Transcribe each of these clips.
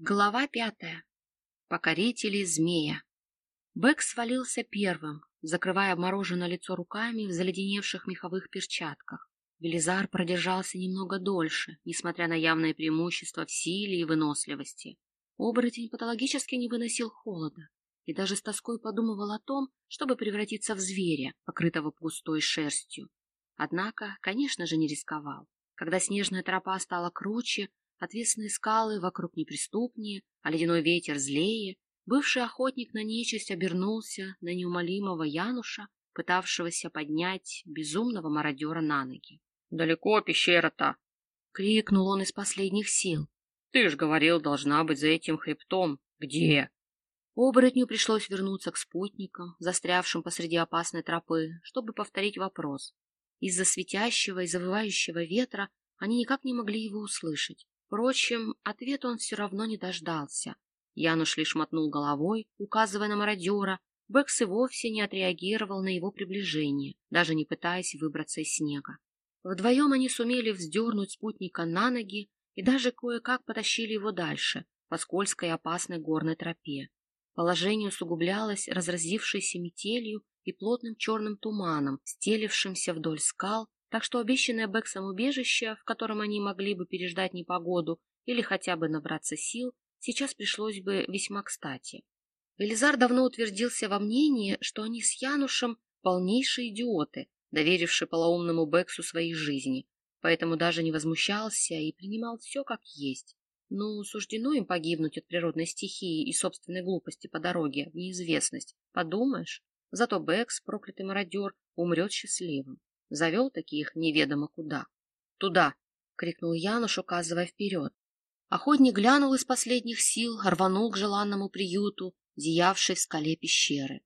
Глава пятая. Покорители змея. Бэк свалился первым, закрывая обмороженное лицо руками в заледеневших меховых перчатках. Велизар продержался немного дольше, несмотря на явное преимущество в силе и выносливости. Оборотень патологически не выносил холода и даже с тоской подумывал о том, чтобы превратиться в зверя, покрытого густой шерстью. Однако, конечно же, не рисковал. Когда снежная тропа стала круче, Отвесные скалы вокруг неприступнее, а ледяной ветер злее. Бывший охотник на нечисть обернулся на неумолимого Януша, пытавшегося поднять безумного мародера на ноги. — Далеко пещера-то? — крикнул он из последних сил. — Ты ж говорил, должна быть за этим хребтом. Где? Оборотню пришлось вернуться к спутникам, застрявшим посреди опасной тропы, чтобы повторить вопрос. Из-за светящего и завывающего ветра они никак не могли его услышать. Впрочем, ответа он все равно не дождался. Януш лишь мотнул головой, указывая на мародера. Бэкс и вовсе не отреагировал на его приближение, даже не пытаясь выбраться из снега. Вдвоем они сумели вздернуть спутника на ноги и даже кое-как потащили его дальше, по скользкой и опасной горной тропе. Положение усугублялось разразившейся метелью и плотным черным туманом, стелившимся вдоль скал так что обещанное Бэксом убежище, в котором они могли бы переждать непогоду или хотя бы набраться сил, сейчас пришлось бы весьма кстати. Велизар давно утвердился во мнении, что они с Янушем полнейшие идиоты, доверившие полоумному Бэксу своей жизни, поэтому даже не возмущался и принимал все как есть. Ну, суждено им погибнуть от природной стихии и собственной глупости по дороге в неизвестность. Подумаешь, зато Бэкс, проклятый мародер, умрет счастливым. Завел таких неведомо куда. «Туда!» — крикнул Януш, указывая вперед. Охотник глянул из последних сил, рванул к желанному приюту, зиявшей в скале пещеры.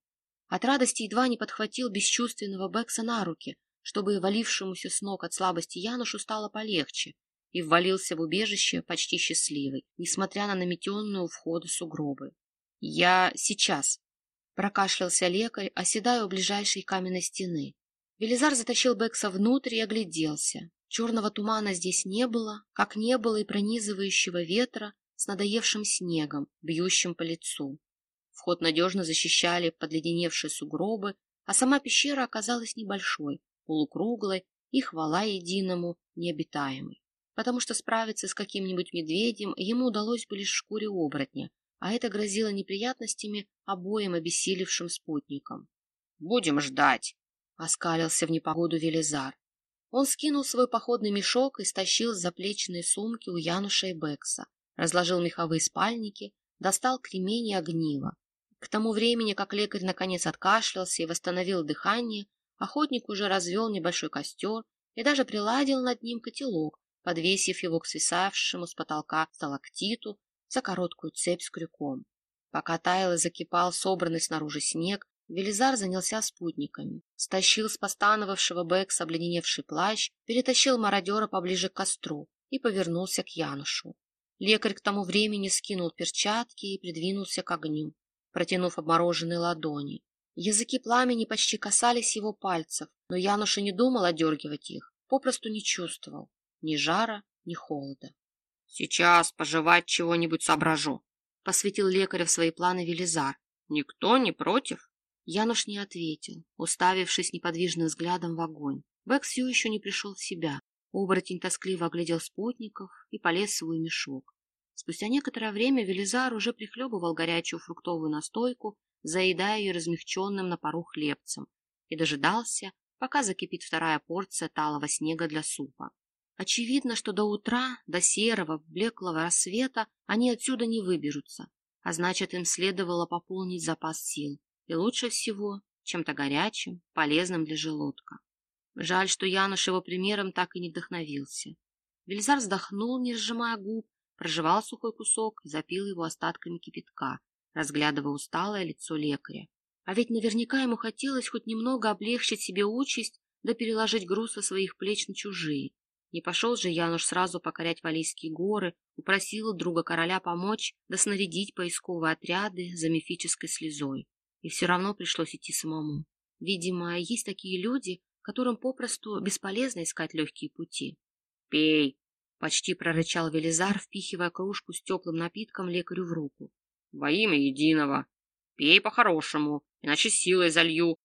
От радости едва не подхватил бесчувственного Бекса на руки, чтобы валившемуся с ног от слабости Янушу стало полегче, и ввалился в убежище почти счастливый, несмотря на наметенную у входа сугробы. «Я сейчас!» — прокашлялся лекарь, оседая у ближайшей каменной стены. Велизар затащил Бекса внутрь и огляделся. Черного тумана здесь не было, как не было и пронизывающего ветра с надоевшим снегом, бьющим по лицу. Вход надежно защищали подледеневшие сугробы, а сама пещера оказалась небольшой, полукруглой и, хвала единому, необитаемой. Потому что справиться с каким-нибудь медведем ему удалось бы лишь в шкуре оборотня, а это грозило неприятностями обоим обессилевшим спутникам. «Будем ждать!» Оскалился в непогоду Велизар. Он скинул свой походный мешок и стащил с сумки у Януша и Бекса, разложил меховые спальники, достал кремень и огниво. К тому времени, как лекарь наконец откашлялся и восстановил дыхание, охотник уже развел небольшой костер и даже приладил над ним котелок, подвесив его к свисавшему с потолка сталактиту за короткую цепь с крюком. Пока таял и закипал собранный снаружи снег, Велизар занялся спутниками, стащил с постановавшего Бекса обледеневший плащ, перетащил мародера поближе к костру и повернулся к Янушу. Лекарь к тому времени скинул перчатки и придвинулся к огню, протянув обмороженные ладони. Языки пламени почти касались его пальцев, но Януш и не думал одергивать их, попросту не чувствовал ни жара, ни холода. — Сейчас пожевать чего-нибудь соображу, — посвятил лекаря в свои планы Велизар. — Никто не против? Януш не ответил, уставившись неподвижным взглядом в огонь. Бэк все еще не пришел в себя. Оборотень тоскливо оглядел спутников и полез в свой мешок. Спустя некоторое время Велизар уже прихлебывал горячую фруктовую настойку, заедая ее размягченным на пару хлебцем, и дожидался, пока закипит вторая порция талого снега для супа. Очевидно, что до утра, до серого, блеклого рассвета они отсюда не выберутся, а значит, им следовало пополнить запас сил и лучше всего чем-то горячим, полезным для желудка. Жаль, что Януш его примером так и не вдохновился. Вильзар вздохнул, не сжимая губ, прожевал сухой кусок и запил его остатками кипятка, разглядывая усталое лицо лекаря. А ведь наверняка ему хотелось хоть немного облегчить себе участь да переложить груз со своих плеч на чужие. Не пошел же Януш сразу покорять Валийские горы, упросил друга короля помочь да снарядить поисковые отряды за мифической слезой. И все равно пришлось идти самому. Видимо, есть такие люди, которым попросту бесполезно искать легкие пути. — Пей! — Почти прорычал Велизар, впихивая кружку с теплым напитком лекарю в руку. Во имя единого. Пей по-хорошему, иначе силой залью.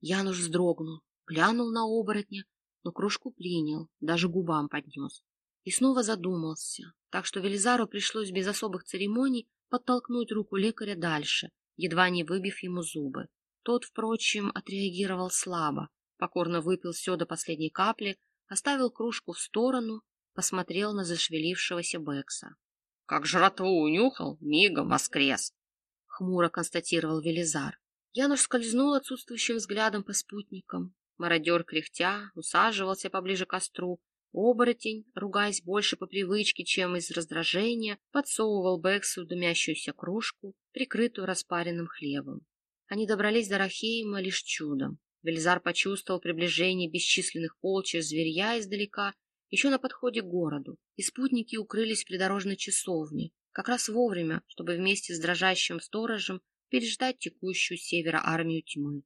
Януш вздрогнул, глянул на оборотня, но кружку принял, даже губам поднес. И снова задумался, так что Велизару пришлось без особых церемоний подтолкнуть руку лекаря дальше, едва не выбив ему зубы. Тот, впрочем, отреагировал слабо, покорно выпил все до последней капли, оставил кружку в сторону, посмотрел на зашевелившегося Бекса. — Как жратву унюхал, мигом воскрес! — хмуро констатировал Велизар. Януш скользнул отсутствующим взглядом по спутникам. Мародер, кряхтя, усаживался поближе к костру. Оборотень, ругаясь больше по привычке, чем из раздражения, подсовывал Бексу дымящуюся кружку, прикрытую распаренным хлебом. Они добрались до Рахейма лишь чудом. Вельзар почувствовал приближение бесчисленных полчищ зверья издалека, еще на подходе к городу, и спутники укрылись в придорожной часовне, как раз вовремя, чтобы вместе с дрожащим сторожем переждать текущую севера армию тьмы.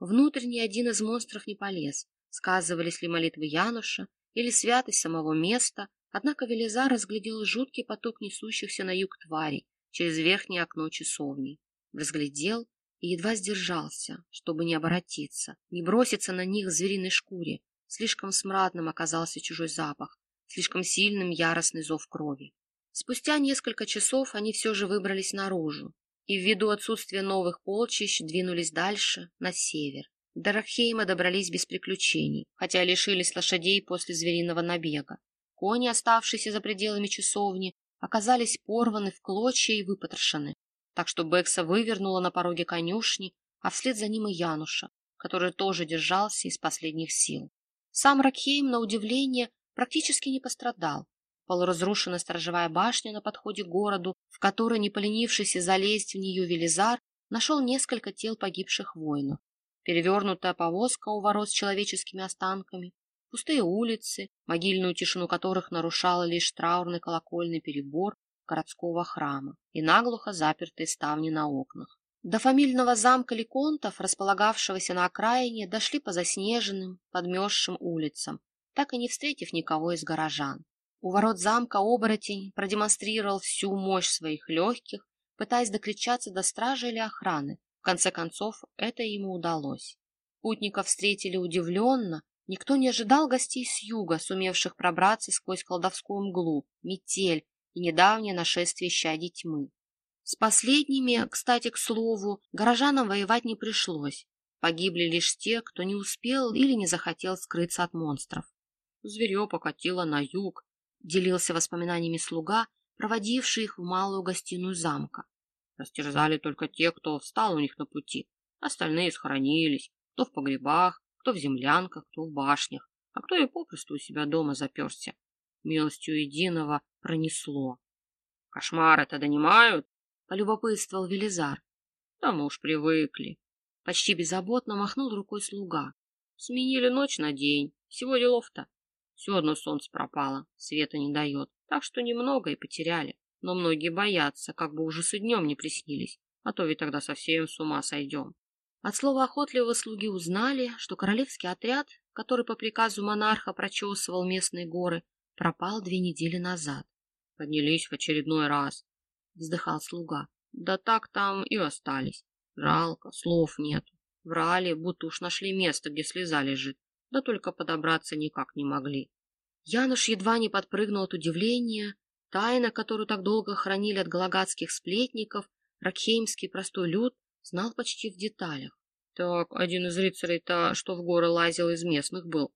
Внутрь один из монстров не полез, сказывались ли молитвы Януша или святость самого места, однако Велизар разглядел жуткий поток несущихся на юг тварей через верхнее окно часовни. Разглядел и едва сдержался, чтобы не оборотиться, не броситься на них в звериной шкуре. Слишком смрадным оказался чужой запах, слишком сильным яростный зов крови. Спустя несколько часов они все же выбрались наружу и ввиду отсутствия новых полчищ двинулись дальше, на север. До Рахейма добрались без приключений, хотя лишились лошадей после звериного набега. Кони, оставшиеся за пределами часовни, оказались порваны в клочья и выпотрошены так что Бекса вывернула на пороге конюшни, а вслед за ним и Януша, который тоже держался из последних сил. Сам Ракхейм, на удивление, практически не пострадал. Полуразрушенная сторожевая башня на подходе к городу, в которой, не поленившись залезть в нее Велизар, нашел несколько тел погибших воинов. Перевернутая повозка у ворот с человеческими останками, пустые улицы, могильную тишину которых нарушала лишь траурный колокольный перебор городского храма и наглухо запертые ставни на окнах. До фамильного замка Ликонтов, располагавшегося на окраине, дошли по заснеженным, подмерзшим улицам, так и не встретив никого из горожан. У ворот замка оборотень продемонстрировал всю мощь своих легких, пытаясь докричаться до стражи или охраны. В конце концов, это ему удалось. Путников встретили удивленно, никто не ожидал гостей с юга, сумевших пробраться сквозь колдовскую мглу, метель и недавнее нашествие щади тьмы. С последними, кстати, к слову, горожанам воевать не пришлось. Погибли лишь те, кто не успел или не захотел скрыться от монстров. Зверье покатило на юг, делился воспоминаниями слуга, проводивший их в малую гостиную замка. Растерзали только те, кто встал у них на пути. Остальные схоронились, кто в погребах, кто в землянках, кто в башнях, а кто и попросту у себя дома заперся. Милостью единого пронесло. — Кошмары-то донимают? — полюбопытствовал Велизар. — Да мы уж привыкли. Почти беззаботно махнул рукой слуга. Сменили ночь на день. Всего делов-то. Все одно солнце пропало, света не дает. Так что немного и потеряли. Но многие боятся, как бы ужасы днем не приснились. А то ведь тогда совсем с ума сойдем. От слова охотливого слуги узнали, что королевский отряд, который по приказу монарха прочесывал местные горы, пропал две недели назад. Поднялись в очередной раз, вздыхал слуга. Да так там и остались. Жалко, слов нет. Врали, будто уж нашли место, где слеза лежит, да только подобраться никак не могли. Януш едва не подпрыгнул от удивления. Тайна, которую так долго хранили от галагатских сплетников, ракхеймский простой люд знал почти в деталях. Так, один из рыцарей-то, что в горы лазил, из местных был.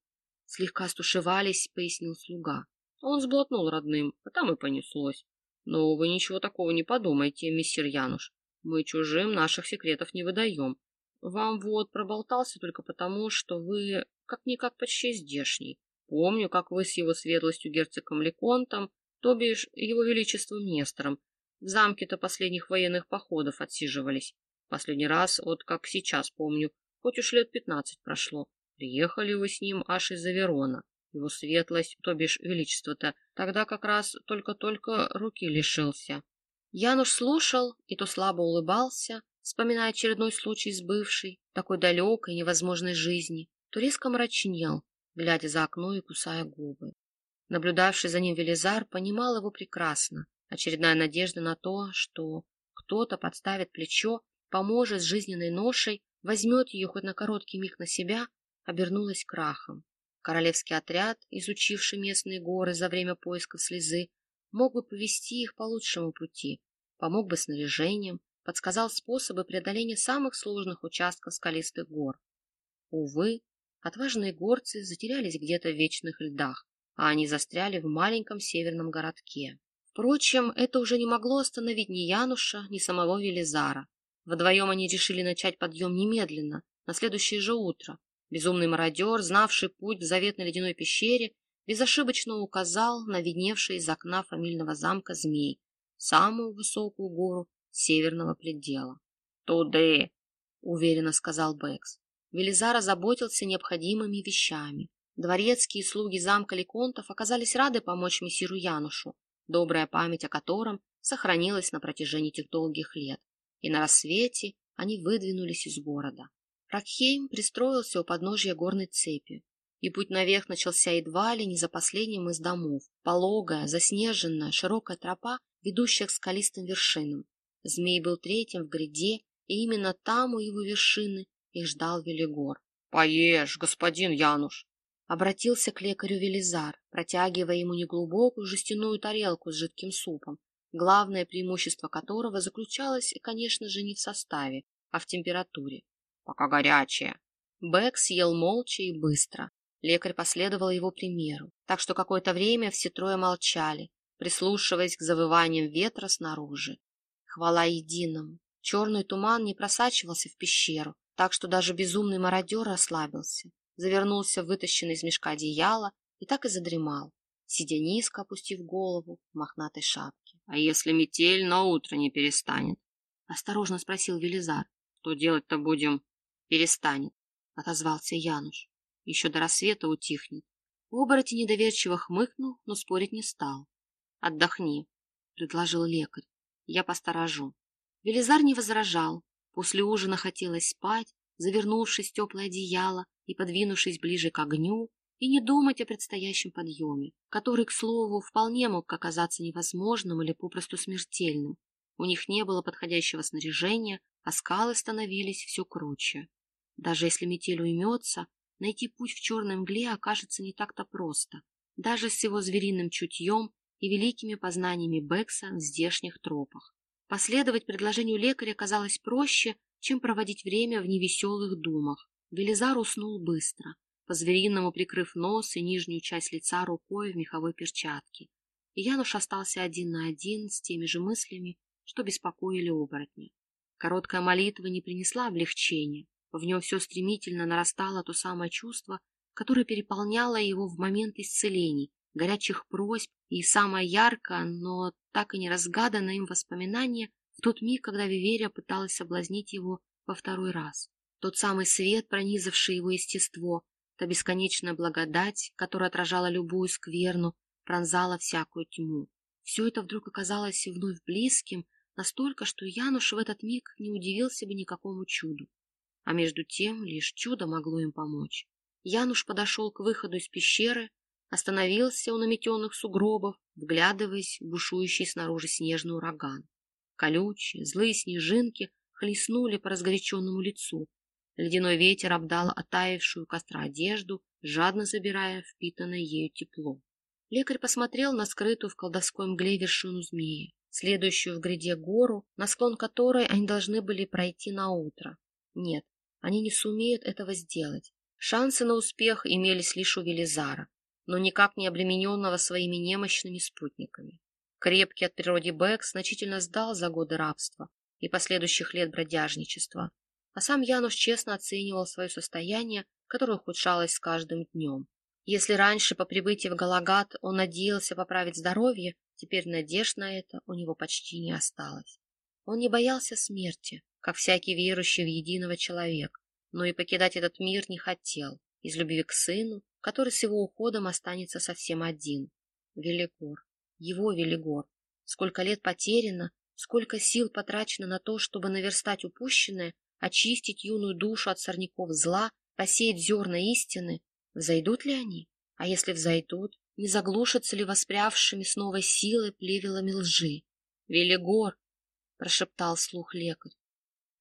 Слегка стушевались, пояснил слуга. Он сглотнул родным, а там и понеслось. Но вы ничего такого не подумайте, мистер Януш. Мы чужим наших секретов не выдаем. Вам вот проболтался только потому, что вы как-никак почти здешний. Помню, как вы с его светлостью герцогом Леконтом, то бишь его величеством Нестором, в замке-то последних военных походов отсиживались. Последний раз, вот как сейчас помню, хоть уж лет пятнадцать прошло. Приехали вы с ним аж из-за Верона. Его светлость, то бишь величество-то, тогда как раз только-только руки лишился. Януш слушал и то слабо улыбался, вспоминая очередной случай с бывшей, такой далекой, невозможной жизни, то резко мрачнел, глядя за окно и кусая губы. Наблюдавший за ним Велизар понимал его прекрасно. Очередная надежда на то, что кто-то подставит плечо, поможет с жизненной ношей, возьмет ее хоть на короткий миг на себя, обернулась крахом. Королевский отряд, изучивший местные горы за время поисков слезы, мог бы повести их по лучшему пути, помог бы снаряжением, подсказал способы преодоления самых сложных участков скалистых гор. Увы, отважные горцы затерялись где-то в вечных льдах, а они застряли в маленьком северном городке. Впрочем, это уже не могло остановить ни Януша, ни самого Велизара. Вдвоем они решили начать подъем немедленно, на следующее же утро. Безумный мародер, знавший путь в заветной ледяной пещере, безошибочно указал на видневший из окна фамильного замка змей, самую высокую гору северного предела. «Туды!» — уверенно сказал Бэкс. Велизар озаботился необходимыми вещами. Дворецкие слуги замка Леконтов оказались рады помочь мессиру Янушу, добрая память о котором сохранилась на протяжении этих долгих лет. И на рассвете они выдвинулись из города. Ракхейм пристроился у подножья горной цепи, и путь наверх начался едва ли не за последним из домов. Пологая, заснеженная, широкая тропа, ведущая к скалистым вершинам. Змей был третьим в гряде, и именно там, у его вершины, их ждал Велигор. — Поешь, господин Януш! Обратился к лекарю Велизар, протягивая ему неглубокую жестяную тарелку с жидким супом, главное преимущество которого заключалось, конечно же, не в составе, а в температуре. Пока горячее. Бэк съел молча и быстро. Лекарь последовал его примеру, так что какое-то время все трое молчали, прислушиваясь к завываниям ветра снаружи. Хвала единому. Черный туман не просачивался в пещеру, так что даже безумный мародер расслабился завернулся в вытащенный из мешка одеяло и так и задремал, сидя низко, опустив голову в мохнатой шапке. — А если метель на утро не перестанет? — осторожно спросил Велизар. — Что делать-то будем? — Перестанет, — отозвался Януш. — Еще до рассвета утихнет. Оборотень недоверчиво хмыкнул, но спорить не стал. — Отдохни, — предложил лекарь. — Я посторожу. Велизар не возражал. После ужина хотелось спать, завернувшись в теплое одеяло, и подвинувшись ближе к огню, и не думать о предстоящем подъеме, который, к слову, вполне мог оказаться невозможным или попросту смертельным. У них не было подходящего снаряжения, а скалы становились все круче. Даже если метель уймется, найти путь в черной мгле окажется не так-то просто, даже с его звериным чутьем и великими познаниями Бекса в здешних тропах. Последовать предложению лекаря казалось проще, чем проводить время в невеселых думах. Велизар уснул быстро, по-звериному прикрыв нос и нижнюю часть лица рукой в меховой перчатке. И Януш остался один на один с теми же мыслями, что беспокоили оборотня. Короткая молитва не принесла облегчения. В нем все стремительно нарастало то самое чувство, которое переполняло его в момент исцелений, горячих просьб и самое яркое, но так и не разгаданное им воспоминание в тот миг, когда Виверия пыталась соблазнить его во второй раз тот самый свет, пронизавший его естество, та бесконечная благодать, которая отражала любую скверну, пронзала всякую тьму. Все это вдруг оказалось вновь близким, настолько, что Януш в этот миг не удивился бы никакому чуду. А между тем лишь чудо могло им помочь. Януш подошел к выходу из пещеры, остановился у наметенных сугробов, вглядываясь в бушующий снаружи снежный ураган. Колючие, злые снежинки хлестнули по разгоряченному лицу, Ледяной ветер обдал оттаившую костра одежду, жадно забирая впитанное ею тепло. Лекарь посмотрел на скрытую в колдовской мгле вершину змеи, следующую в гряде гору, на склон которой они должны были пройти на утро. Нет, они не сумеют этого сделать. Шансы на успех имелись лишь у Велизара, но никак не обремененного своими немощными спутниками. Крепкий от природы Бэк значительно сдал за годы рабства и последующих лет бродяжничества, а сам Януш честно оценивал свое состояние, которое ухудшалось с каждым днем. Если раньше по прибытии в Галагат он надеялся поправить здоровье, теперь надежд на это у него почти не осталось. Он не боялся смерти, как всякий верующий в единого человек, но и покидать этот мир не хотел, из любви к сыну, который с его уходом останется совсем один. Велигор, его Велигор, сколько лет потеряно, сколько сил потрачено на то, чтобы наверстать упущенное, очистить юную душу от сорняков зла, посеять зерна истины, взойдут ли они? А если взойдут, не заглушится ли воспрявшими с новой силой плевелами лжи. «Велигор!» — прошептал слух лекарь.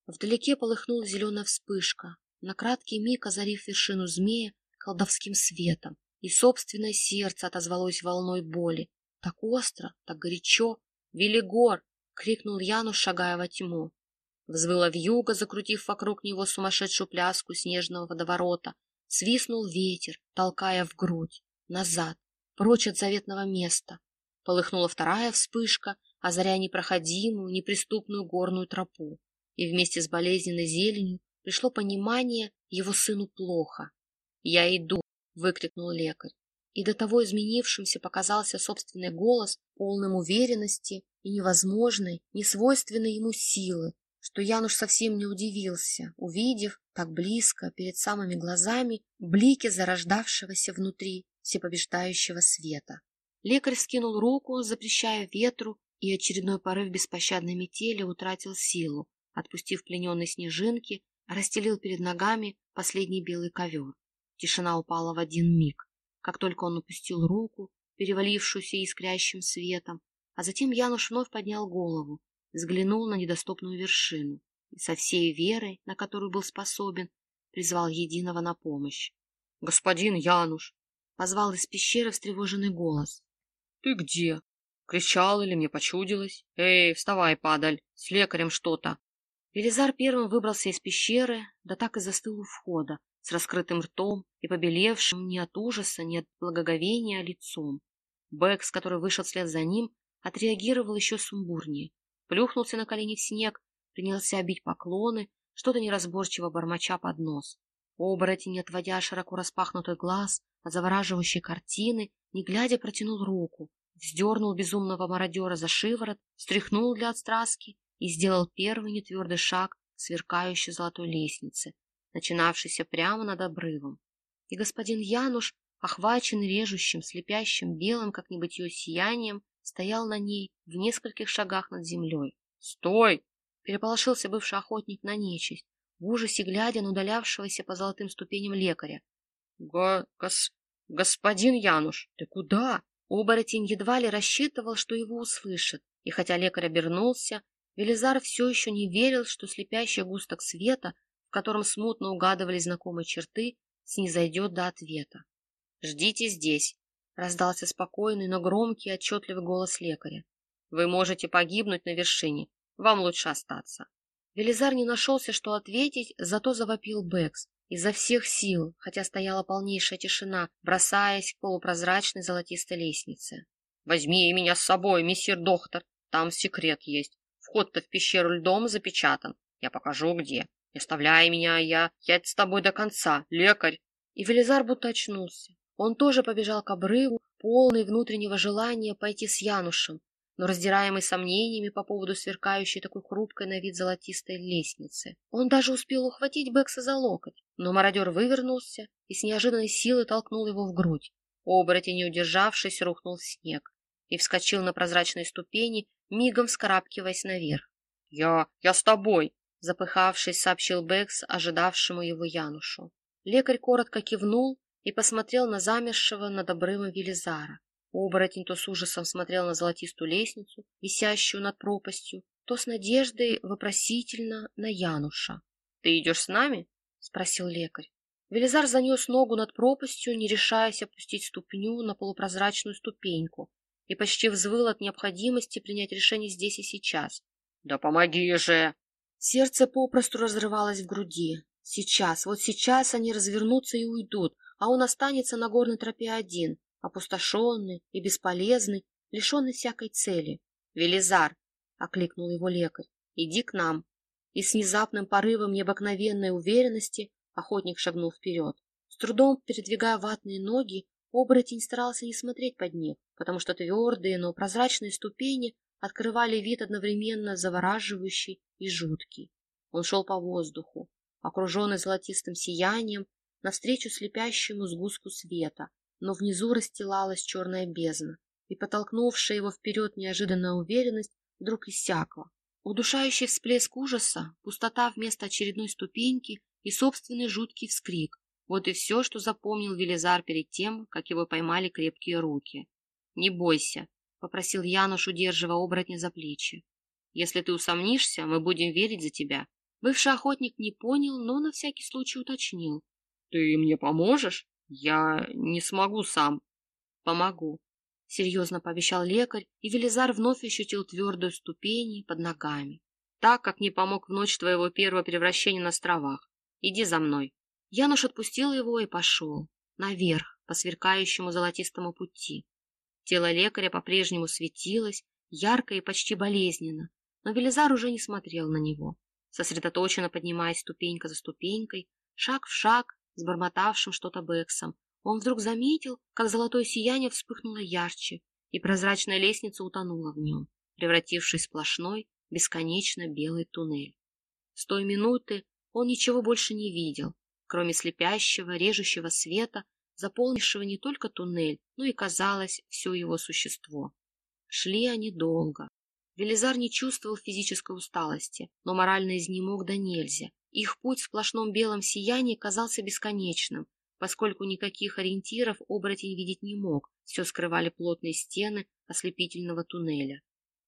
Вдалеке полыхнула зеленая вспышка, на краткий миг озарив вершину змея колдовским светом, и собственное сердце отозвалось волной боли. Так остро, так горячо. «Велигор!» — крикнул Януш, шагая во тьму. Взвыла вьюга, закрутив вокруг него сумасшедшую пляску снежного водоворота. Свистнул ветер, толкая в грудь, назад, прочь от заветного места. Полыхнула вторая вспышка, озаряя непроходимую, неприступную горную тропу. И вместе с болезненной зеленью пришло понимание, его сыну плохо. «Я иду!» — выкрикнул лекарь. И до того изменившимся показался собственный голос, полным уверенности и невозможной, несвойственной ему силы, что Януш совсем не удивился, увидев так близко, перед самыми глазами, блики зарождавшегося внутри всепобеждающего света. Лекарь скинул руку, запрещая ветру, и очередной порыв беспощадной метели утратил силу, отпустив плененной снежинки, расстелил перед ногами последний белый ковер. Тишина упала в один миг. Как только он опустил руку, перевалившуюся искрящим светом, а затем Януш вновь поднял голову, взглянул на недоступную вершину и со всей верой, на которую был способен, призвал единого на помощь. — Господин Януш! — позвал из пещеры встревоженный голос. — Ты где? Кричал или мне почудилось? Эй, вставай, падаль, с лекарем что-то. Велизар первым выбрался из пещеры, да так и застыл у входа, с раскрытым ртом и побелевшим ни от ужаса, ни от благоговения лицом. Бэкс, который вышел вслед за ним, отреагировал еще сумбурнее плюхнулся на колени в снег, принялся бить поклоны, что-то неразборчиво бормоча под нос. Оборотень, не отводя широко распахнутый глаз от завораживающей картины, не глядя протянул руку, вздернул безумного мародера за шиворот, стряхнул для отстраски и сделал первый нетвердый шаг к сверкающей золотой лестнице, начинавшейся прямо над обрывом. И господин Януш, охваченный режущим, слепящим белым, как небытье сиянием, стоял на ней в нескольких шагах над землей. «Стой!» — переполошился бывший охотник на нечисть, в ужасе глядя на удалявшегося по золотым ступеням лекаря. «Го... гос... господин Януш, ты куда?» Оборотень едва ли рассчитывал, что его услышат, и хотя лекарь обернулся, Велизар все еще не верил, что слепящий густок света, в котором смутно угадывали знакомые черты, снизойдет до ответа. «Ждите здесь», Раздался спокойный, но громкий, отчетливый голос лекаря. «Вы можете погибнуть на вершине. Вам лучше остаться». Велизар не нашелся, что ответить, зато завопил Бэкс изо всех сил, хотя стояла полнейшая тишина, бросаясь к полупрозрачной золотистой лестнице. «Возьми меня с собой, месье доктор, там секрет есть. Вход-то в пещеру льдом запечатан. Я покажу, где. Не оставляй меня, я... Я с тобой до конца, лекарь!» И Велизар будто очнулся. Он тоже побежал к обрыву, полный внутреннего желания пойти с Янушем, но раздираемый сомнениями по поводу сверкающей такой хрупкой на вид золотистой лестницы. Он даже успел ухватить Бекса за локоть, но мародер вывернулся и с неожиданной силой толкнул его в грудь. Оборотень, не удержавшись, рухнул в снег и вскочил на прозрачные ступени, мигом вскарабкиваясь наверх. — Я... я с тобой! — запыхавшись, сообщил Бекс ожидавшему его Янушу. Лекарь коротко кивнул и посмотрел на замершего над обрывом Велизара. Оборотень то с ужасом смотрел на золотистую лестницу, висящую над пропастью, то с надеждой вопросительно на Януша. — Ты идешь с нами? — спросил лекарь. Велизар занес ногу над пропастью, не решаясь опустить ступню на полупрозрачную ступеньку, и почти взвыл от необходимости принять решение здесь и сейчас. — Да помоги же! Сердце попросту разрывалось в груди. Сейчас, вот сейчас они развернутся и уйдут, а он останется на горной тропе один, опустошенный и бесполезный, лишенный всякой цели. «Велизар!» — окликнул его лекарь. «Иди к нам!» И с внезапным порывом необыкновенной уверенности охотник шагнул вперед. С трудом передвигая ватные ноги, оборотень старался не смотреть под них, потому что твердые, но прозрачные ступени открывали вид одновременно завораживающий и жуткий. Он шел по воздуху, окруженный золотистым сиянием навстречу слепящему сгустку света, но внизу расстилалась черная бездна, и подтолкнувшая его вперед неожиданная уверенность вдруг иссякла. Удушающий всплеск ужаса, пустота вместо очередной ступеньки и собственный жуткий вскрик. Вот и все, что запомнил Велизар перед тем, как его поймали крепкие руки. «Не бойся», — попросил Януш, удерживая оборотня за плечи. «Если ты усомнишься, мы будем верить за тебя». Бывший охотник не понял, но на всякий случай уточнил. «Ты мне поможешь? Я не смогу сам». «Помогу», — серьезно пообещал лекарь, и Велизар вновь ощутил твердую ступени под ногами. «Так, как не помог в ночь твоего первого превращения на островах. Иди за мной». Януш отпустил его и пошел. Наверх, по сверкающему золотистому пути. Тело лекаря по-прежнему светилось, ярко и почти болезненно, но Велизар уже не смотрел на него, сосредоточенно поднимаясь ступенька за ступенькой, шаг в шаг, с бормотавшим что-то Бексом, он вдруг заметил, как золотое сияние вспыхнуло ярче, и прозрачная лестница утонула в нем, превратившись в сплошной, бесконечно белый туннель. С той минуты он ничего больше не видел, кроме слепящего, режущего света, заполнившего не только туннель, но и, казалось, все его существо. Шли они долго. Велизар не чувствовал физической усталости, но морально изнемог до нельзя. Их путь в сплошном белом сиянии казался бесконечным, поскольку никаких ориентиров оборотень видеть не мог, все скрывали плотные стены ослепительного туннеля.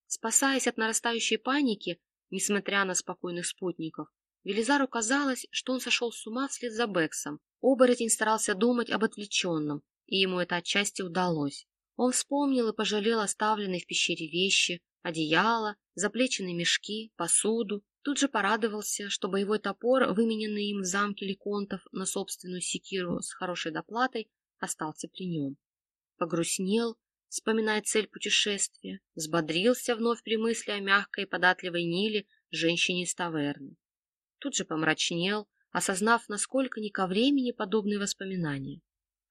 Спасаясь от нарастающей паники, несмотря на спокойных спутников, Велизару казалось, что он сошел с ума вслед за Бексом. Оборотень старался думать об отвлеченном, и ему это отчасти удалось. Он вспомнил и пожалел оставленные в пещере вещи, одеяло, заплеченные мешки, посуду, Тут же порадовался, что боевой топор, вымененный им в замке Леконтов на собственную секиру с хорошей доплатой, остался при нем. Погрустнел, вспоминая цель путешествия, взбодрился вновь при мысли о мягкой и податливой Ниле, женщине из таверны. Тут же помрачнел, осознав, насколько не ко времени подобные воспоминания.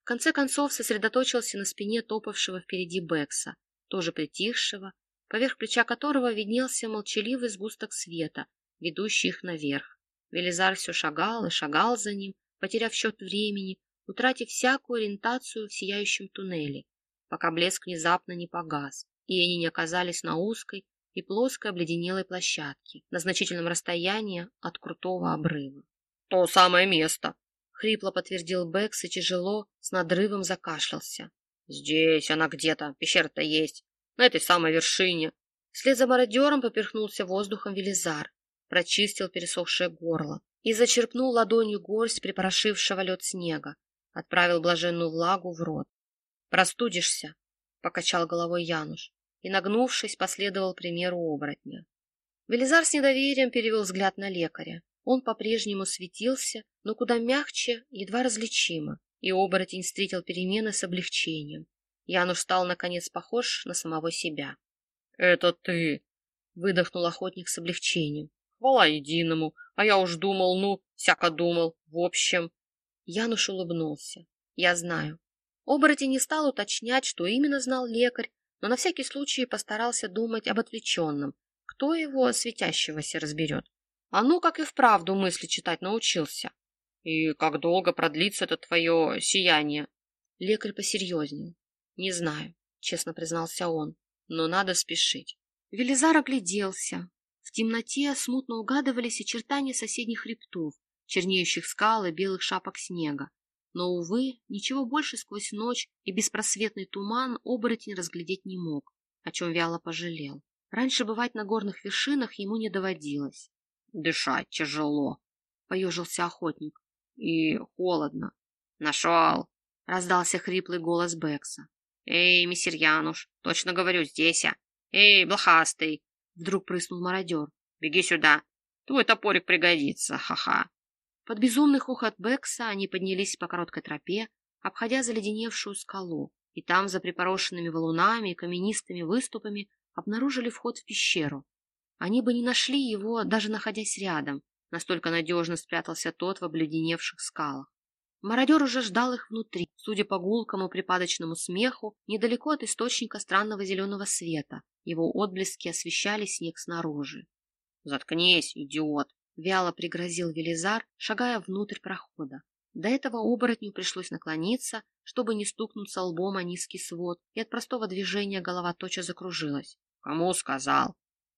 В конце концов сосредоточился на спине топавшего впереди Бекса, тоже притихшего, поверх плеча которого виднелся молчаливый сгусток света, ведущий их наверх. Велизар все шагал и шагал за ним, потеряв счет времени, утратив всякую ориентацию в сияющем туннеле, пока блеск внезапно не погас, и они не оказались на узкой и плоской обледенелой площадке на значительном расстоянии от крутого обрыва. «То самое место!» — хрипло подтвердил Бэкс и тяжело, с надрывом закашлялся. «Здесь она где-то, пещера-то есть, на этой самой вершине». Вслед за мародером поперхнулся воздухом Велизар прочистил пересохшее горло и зачерпнул ладонью горсть припорошившего лед снега, отправил блаженную влагу в рот. «Простудишься», — покачал головой Януш, и, нагнувшись, последовал примеру оборотня. Велизар с недоверием перевел взгляд на лекаря. Он по-прежнему светился, но куда мягче, едва различимо, и оборотень встретил перемены с облегчением. Януш стал, наконец, похож на самого себя. — Это ты! — выдохнул охотник с облегчением. Хвала единому, а я уж думал, ну, всяко думал, в общем. Януш улыбнулся. Я знаю. Оборотень не стал уточнять, что именно знал лекарь, но на всякий случай постарался думать об отвлеченном. Кто его светящегося разберет? А ну, как и вправду мысли читать научился. И как долго продлится это твое сияние? Лекарь посерьезнел. Не знаю, честно признался он, но надо спешить. Велизар огляделся, в темноте смутно угадывались очертания соседних хребтов, чернеющих скал и белых шапок снега. Но, увы, ничего больше сквозь ночь и беспросветный туман оборотень разглядеть не мог, о чем вяло пожалел. Раньше бывать на горных вершинах ему не доводилось. — Дышать тяжело, — поежился охотник. — И холодно. — Нашел, — раздался хриплый голос Бекса. — Эй, мистер Януш, точно говорю, здесь я. Эй, блохастый, Вдруг прыснул мародер. «Беги сюда! Твой топорик пригодится, ха-ха!» Под безумный хохот Бекса они поднялись по короткой тропе, обходя заледеневшую скалу, и там, за припорошенными валунами и каменистыми выступами, обнаружили вход в пещеру. Они бы не нашли его, даже находясь рядом, настолько надежно спрятался тот в обледеневших скалах. Мародер уже ждал их внутри, судя по гулкому припадочному смеху, недалеко от источника странного зеленого света. Его отблески освещали снег снаружи. «Заткнись, идиот!» — вяло пригрозил Велизар, шагая внутрь прохода. До этого оборотню пришлось наклониться, чтобы не стукнуться лбом о низкий свод, и от простого движения голова точно закружилась. «Кому сказал?»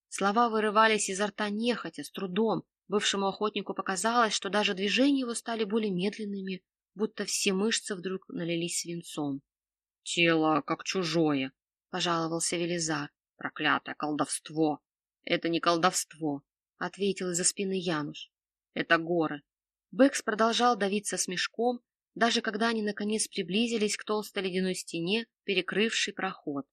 Слова вырывались изо рта нехотя, с трудом. Бывшему охотнику показалось, что даже движения его стали более медленными, будто все мышцы вдруг налились свинцом. — Тело как чужое, — пожаловался Велизар. — Проклятое колдовство! — Это не колдовство, — ответил из-за спины Януш. — Это горы. Бэкс продолжал давиться смешком, даже когда они наконец приблизились к толстой ледяной стене, перекрывшей проход.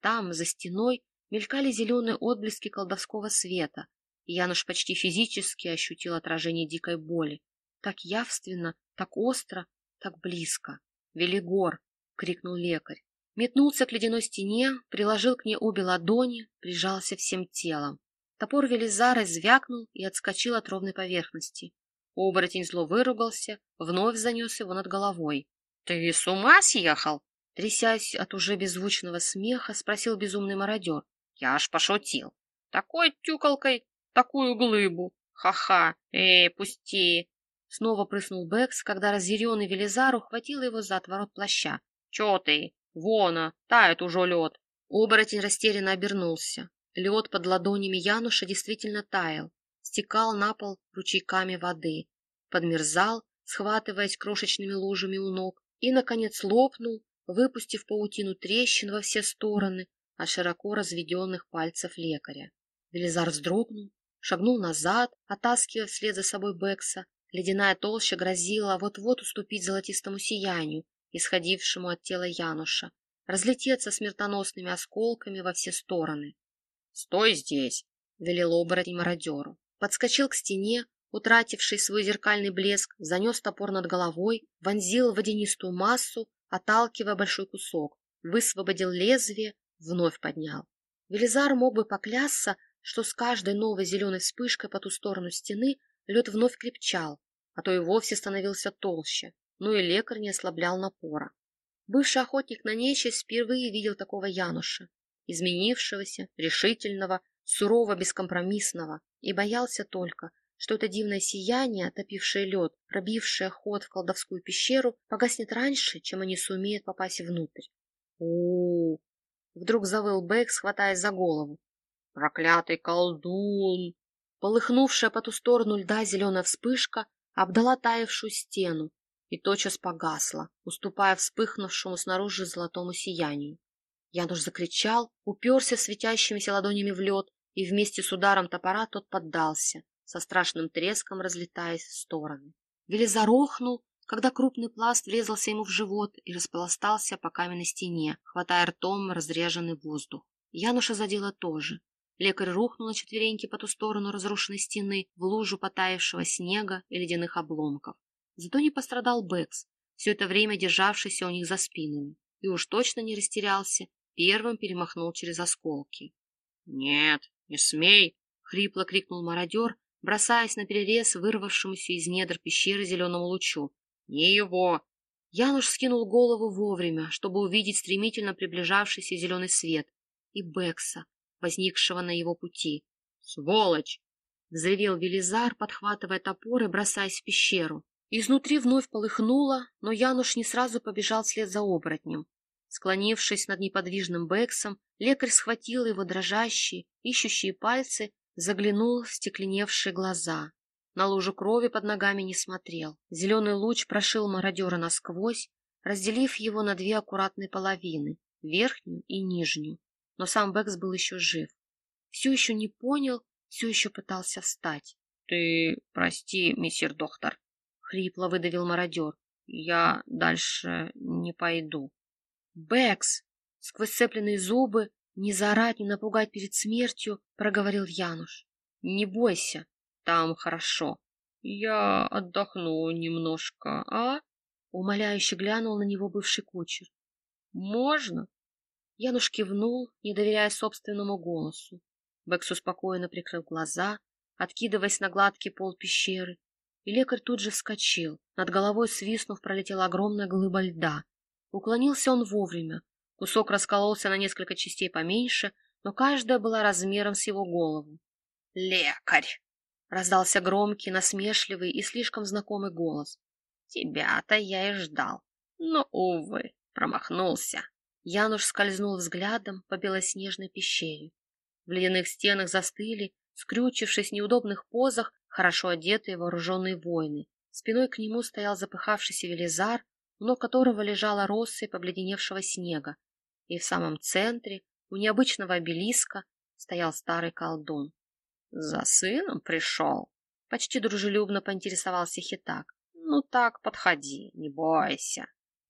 Там, за стеной, мелькали зеленые отблески колдовского света, и Януш почти физически ощутил отражение дикой боли. Так явственно, так остро, так близко. «Велигор!» — крикнул лекарь. Метнулся к ледяной стене, приложил к ней обе ладони, прижался всем телом. Топор Велизара звякнул и отскочил от ровной поверхности. Оборотень зло выругался, вновь занес его над головой. — Ты с ума съехал? Трясясь от уже беззвучного смеха, спросил безумный мародер. — Я аж пошутил. Такой тюкалкой такую глыбу. Ха-ха. Эй, пусти. Снова прыснул Бэкс, когда разъяренный Велизар ухватил его за отворот плаща. — Чё ты? Вона, тает уже лед. Оборотень растерянно обернулся. Лед под ладонями Януша действительно таял стекал на пол ручейками воды, подмерзал, схватываясь крошечными лужами у ног, и, наконец, лопнул, выпустив паутину трещин во все стороны от широко разведенных пальцев лекаря. Велизар вздрогнул, шагнул назад, оттаскивая вслед за собой Бекса. Ледяная толща грозила вот-вот уступить золотистому сиянию, исходившему от тела Януша, разлететься смертоносными осколками во все стороны. — Стой здесь! — велел оборотень мародеру подскочил к стене, утративший свой зеркальный блеск, занес топор над головой, вонзил водянистую массу, отталкивая большой кусок, высвободил лезвие, вновь поднял. Велизар мог бы поклясться, что с каждой новой зеленой вспышкой по ту сторону стены лед вновь крепчал, а то и вовсе становился толще, но и лекарь не ослаблял напора. Бывший охотник на нечисть впервые видел такого Януша, изменившегося, решительного, сурово бескомпромиссного, и боялся только, что это дивное сияние, топившее лед, пробившее ход в колдовскую пещеру, погаснет раньше, чем они сумеют попасть внутрь. у, Вдруг завыл Бэк, схватаясь за голову. «Проклятый колдун!» Полыхнувшая по ту сторону льда зеленая вспышка обдала таявшую стену и тотчас погасла, уступая вспыхнувшему снаружи золотому сиянию. Януш закричал, уперся светящимися ладонями в лед, и вместе с ударом топора тот поддался, со страшным треском разлетаясь в стороны. Велизар охнул, когда крупный пласт врезался ему в живот и распластался по каменной стене, хватая ртом разреженный воздух. Януша задела тоже. Лекарь рухнул на четвереньки по ту сторону разрушенной стены в лужу потаявшего снега и ледяных обломков. Зато не пострадал Бэкс, все это время державшийся у них за спинами, и уж точно не растерялся, первым перемахнул через осколки. — Нет, «Не смей!» — хрипло крикнул мародер, бросаясь на перерез вырвавшемуся из недр пещеры зеленому лучу. «Не его!» Януш скинул голову вовремя, чтобы увидеть стремительно приближавшийся зеленый свет и Бекса, возникшего на его пути. «Сволочь!» — взревел Велизар, подхватывая топор и бросаясь в пещеру. Изнутри вновь полыхнуло, но Януш не сразу побежал вслед за оборотнем. Склонившись над неподвижным Бексом, лекарь схватил его дрожащие, ищущие пальцы, заглянул в стекленевшие глаза. На лужу крови под ногами не смотрел. Зеленый луч прошил мародера насквозь, разделив его на две аккуратные половины, верхнюю и нижнюю. Но сам Бекс был еще жив. Все еще не понял, все еще пытался встать. — Ты прости, мистер доктор, — хрипло выдавил мародер. — Я дальше не пойду. Бэкс! Сквозь сцепленные зубы, не заорать, не напугать перед смертью, проговорил Януш. Не бойся, там хорошо. Я отдохну немножко, а? Умоляюще глянул на него бывший кучер. Можно? Януш кивнул, не доверяя собственному голосу. Бэкс успокоенно прикрыл глаза, откидываясь на гладкий пол пещеры, и лекарь тут же вскочил. Над головой свистнув, пролетела огромная глыба льда, Уклонился он вовремя. Кусок раскололся на несколько частей поменьше, но каждая была размером с его голову. «Лекарь!» — раздался громкий, насмешливый и слишком знакомый голос. «Тебя-то я и ждал, но, увы, промахнулся». Януш скользнул взглядом по белоснежной пещере. В ледяных стенах застыли, скрючившись в неудобных позах, хорошо одетые вооруженные воины, Спиной к нему стоял запыхавшийся Велизар, у ног которого лежала россыпь обледеневшего снега, и в самом центре, у необычного обелиска, стоял старый колдун. — За сыном пришел? — почти дружелюбно поинтересовался Хитак. — Ну так, подходи, не бойся.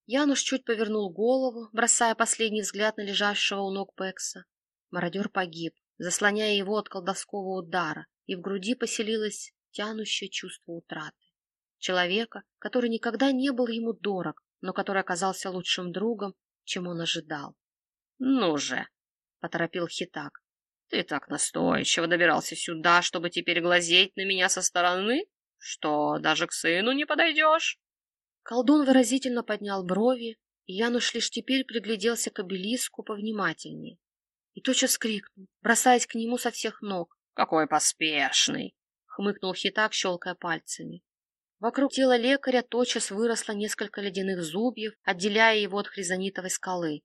Януш чуть повернул голову, бросая последний взгляд на лежащего у ног Бекса. Мародер погиб, заслоняя его от колдовского удара, и в груди поселилось тянущее чувство утраты. Человека, который никогда не был ему дорог, но который оказался лучшим другом, чем он ожидал. — Ну же, — поторопил Хитак, — ты так настойчиво добирался сюда, чтобы теперь глазеть на меня со стороны, что даже к сыну не подойдешь? Колдун выразительно поднял брови, и Януш лишь теперь пригляделся к обелиску повнимательнее. И тотчас крикнул, бросаясь к нему со всех ног. — Какой поспешный! — хмыкнул Хитак, щелкая пальцами. Вокруг тела лекаря тотчас выросло несколько ледяных зубьев, отделяя его от хризонитовой скалы.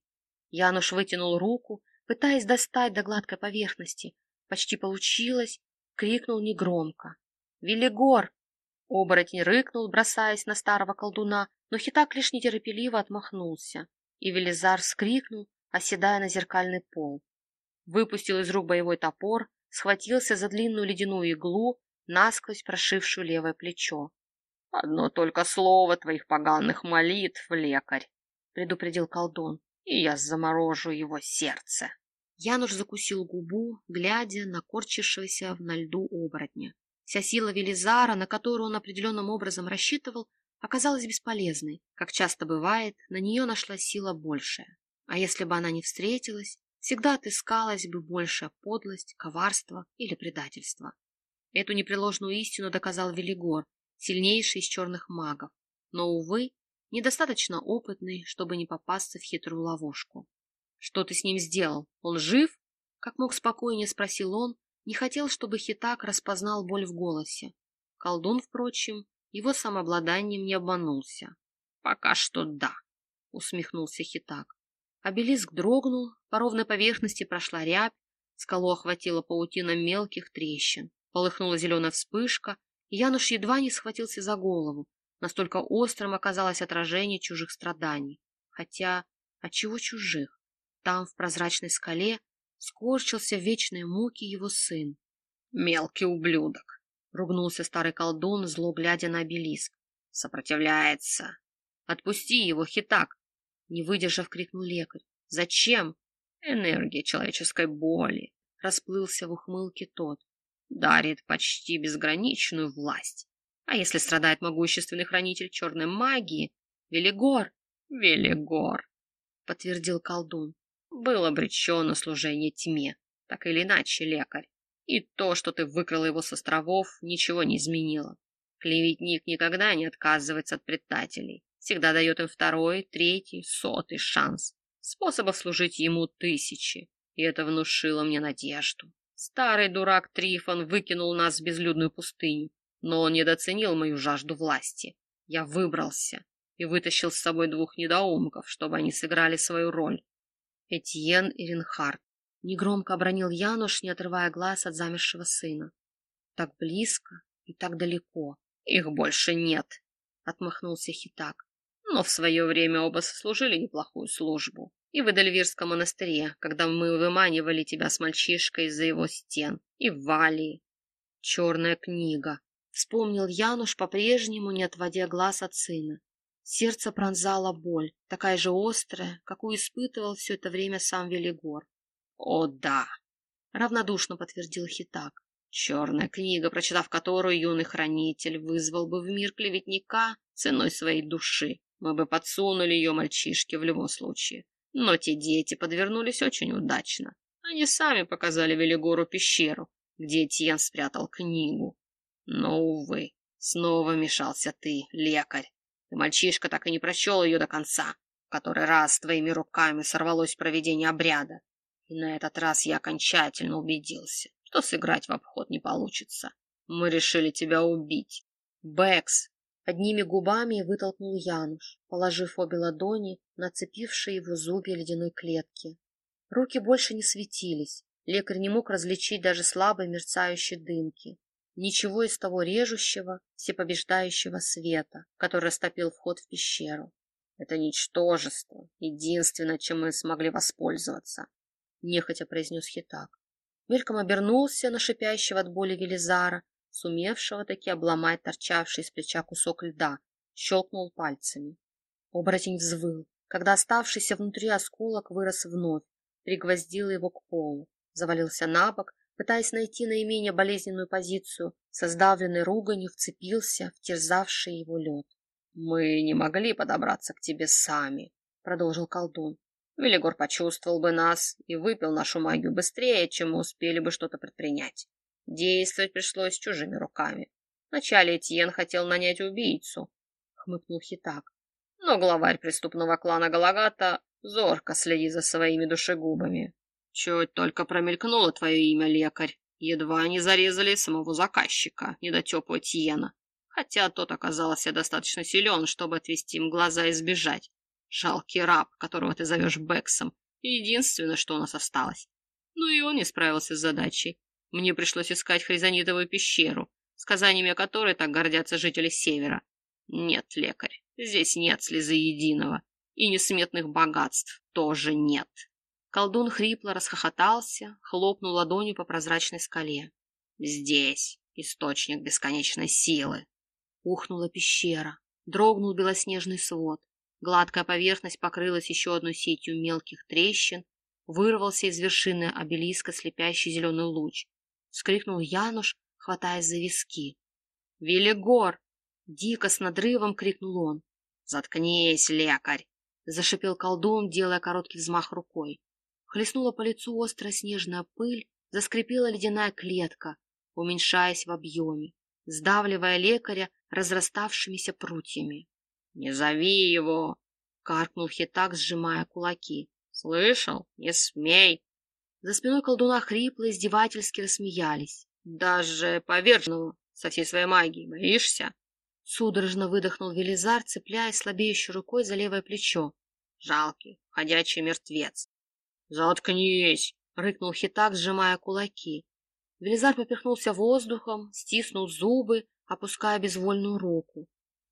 Януш вытянул руку, пытаясь достать до гладкой поверхности. Почти получилось, крикнул негромко. «Велигор!» Оборотень рыкнул, бросаясь на старого колдуна, но Хитак лишь нетерпеливо отмахнулся, и Велизар скрикнул, оседая на зеркальный пол. Выпустил из рук боевой топор, схватился за длинную ледяную иглу, насквозь прошившую левое плечо. — Одно только слово твоих поганых молитв, лекарь, — предупредил колдун, — и я заморожу его сердце. Януш закусил губу, глядя на корчившегося на льду оборотня. Вся сила Велизара, на которую он определенным образом рассчитывал, оказалась бесполезной. Как часто бывает, на нее нашла сила большая. А если бы она не встретилась, всегда отыскалась бы большая подлость, коварство или предательство. Эту непреложную истину доказал Велигор, сильнейший из черных магов, но, увы, недостаточно опытный, чтобы не попасться в хитрую ловушку. «Что ты с ним сделал? Он жив?» Как мог спокойнее спросил он, не хотел, чтобы Хитак распознал боль в голосе. Колдун, впрочем, его самообладанием не обманулся. — Пока что да, — усмехнулся Хитак. Обелиск дрогнул, по ровной поверхности прошла рябь, скалу охватила паутина мелких трещин. Полыхнула зеленая вспышка, и Януш едва не схватился за голову. Настолько острым оказалось отражение чужих страданий. Хотя, от чего чужих? Там, в прозрачной скале, скорчился в вечной муке его сын. — Мелкий ублюдок! — ругнулся старый колдун, зло глядя на обелиск. — Сопротивляется. — Отпусти его, хитак! — не выдержав, крикнул лекарь. — Зачем? — Энергия человеческой боли! — расплылся в ухмылке тот. — Дарит почти безграничную власть. А если страдает могущественный хранитель черной магии? Велигор! — Велигор! — подтвердил колдун был обречен на служение тьме, так или иначе, лекарь. И то, что ты выкрал его с островов, ничего не изменило. Клеветник никогда не отказывается от предателей, всегда дает им второй, третий, сотый шанс. Способов служить ему тысячи, и это внушило мне надежду. Старый дурак Трифон выкинул нас в безлюдную пустыню, но он недооценил мою жажду власти. Я выбрался и вытащил с собой двух недоумков, чтобы они сыграли свою роль. Этьен и Ренхард. Негромко обронил Януш, не отрывая глаз от замершего сына. Так близко и так далеко. Их больше нет, отмахнулся Хитак. Но в свое время оба сослужили неплохую службу. И в Эдельвирском монастыре, когда мы выманивали тебя с мальчишкой из-за его стен. И в Валии. Черная книга. Вспомнил Януш, по-прежнему не отводя глаз от сына. Сердце пронзала боль, такая же острая, какую испытывал все это время сам Велигор. — О, да! — равнодушно подтвердил Хитак. Черная книга, прочитав которую юный хранитель вызвал бы в мир клеветника ценой своей души. Мы бы подсунули ее мальчишке в любом случае. Но те дети подвернулись очень удачно. Они сами показали Велигору пещеру, где Этьен спрятал книгу. Но, увы, снова мешался ты, лекарь. И мальчишка так и не прочел ее до конца. В который раз твоими руками сорвалось проведение обряда. И на этот раз я окончательно убедился, что сыграть в обход не получится. Мы решили тебя убить. Бэкс! Одними губами вытолкнул Януш, положив обе ладони на цепившие его зубья ледяной клетки. Руки больше не светились. Лекарь не мог различить даже слабой мерцающей дымки. Ничего из того режущего, всепобеждающего света, который растопил вход в пещеру. Это ничтожество, единственное, чем мы смогли воспользоваться, — нехотя произнес Хитак. Мельком обернулся на шипящего от боли Велизара, сумевшего таки обломать торчавший из плеча кусок льда, щелкнул пальцами. Оборотень взвыл, когда оставшийся внутри осколок вырос вновь, пригвоздил его к полу, завалился на бок, пытаясь найти наименее болезненную позицию, со сдавленной руганью вцепился в терзавший его лед. «Мы не могли подобраться к тебе сами», — продолжил колдун. Велигор почувствовал бы нас и выпил нашу магию быстрее, чем мы успели бы что-то предпринять. Действовать пришлось чужими руками. Вначале Этьен хотел нанять убийцу, — хмыкнул Хитак. Но главарь преступного клана Галагата зорко следит за своими душегубами. Чуть только промелькнуло твое имя, лекарь. Едва не зарезали самого заказчика, недотепу Этьена. Хотя тот оказался достаточно силен, чтобы отвести им глаза и сбежать. Жалкий раб, которого ты зовешь Бэксом. Единственное, что у нас осталось. Ну и он не справился с задачей. Мне пришлось искать Хризонитовую пещеру, сказаниями которой так гордятся жители Севера. Нет, лекарь, здесь нет слезы единого. И несметных богатств тоже нет. Колдун хрипло расхохотался, хлопнул ладонью по прозрачной скале. Здесь источник бесконечной силы. Ухнула пещера, дрогнул белоснежный свод. Гладкая поверхность покрылась еще одной сетью мелких трещин, вырвался из вершины обелиска слепящий зеленый луч. Вскрикнул Януш, хватаясь за виски. «Велигор!» — дико с надрывом крикнул он. «Заткнись, лекарь!» — зашипел колдун, делая короткий взмах рукой. Хлестнула по лицу острая снежная пыль, заскрипела ледяная клетка, уменьшаясь в объеме, сдавливая лекаря разраставшимися прутьями. «Не зови его!» — каркнул Хитак, сжимая кулаки. «Слышал? Не смей!» За спиной колдуна хрипло издевательски рассмеялись. «Даже поверженного со всей своей магией боишься?» Судорожно выдохнул Велизар, цепляясь слабеющей рукой за левое плечо. «Жалкий, ходячий мертвец!» «Заткнись!» — рыкнул Хитак, сжимая кулаки. Велизар поперхнулся воздухом, стиснул зубы, опуская безвольную руку.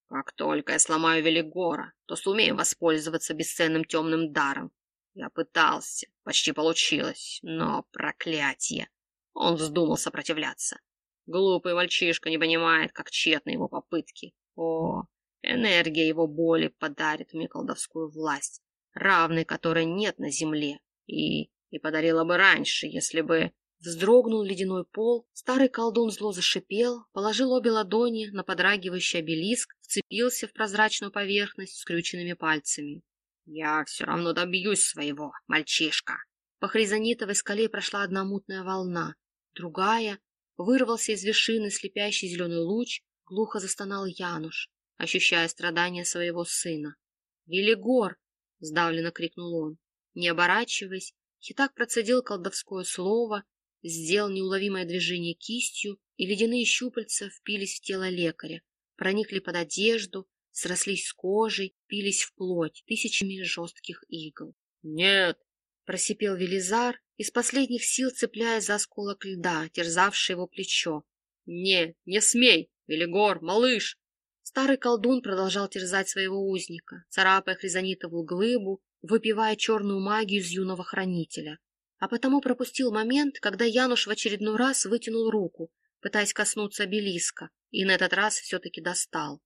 Как только я сломаю Велигора, то сумею воспользоваться бесценным темным даром. Я пытался, почти получилось, но проклятие. Он вздумал сопротивляться. Глупый мальчишка не понимает, как тщетны его попытки. О, энергия его боли подарит мне колдовскую власть, равной которой нет на земле, и, и подарила бы раньше, если бы Вздрогнул ледяной пол, старый колдун зло зашипел, положил обе ладони на подрагивающий обелиск, вцепился в прозрачную поверхность скрюченными пальцами. «Я все равно добьюсь своего, мальчишка!» По хризонитовой скале прошла одна мутная волна, другая, вырвался из вершины слепящий зеленый луч, глухо застонал Януш, ощущая страдания своего сына. «Велигор!» — сдавленно крикнул он. Не оборачиваясь, Хитак процедил колдовское слово, сделал неуловимое движение кистью, и ледяные щупальца впились в тело лекаря, проникли под одежду, срослись с кожей, пились в плоть тысячами жестких игл. «Нет!» — просипел Велизар, из последних сил цепляясь за осколок льда, терзавший его плечо. «Не, не смей! Велигор, малыш!» Старый колдун продолжал терзать своего узника, царапая хризонитовую глыбу, выпивая черную магию из юного хранителя а потому пропустил момент, когда Януш в очередной раз вытянул руку, пытаясь коснуться обелиска, и на этот раз все-таки достал.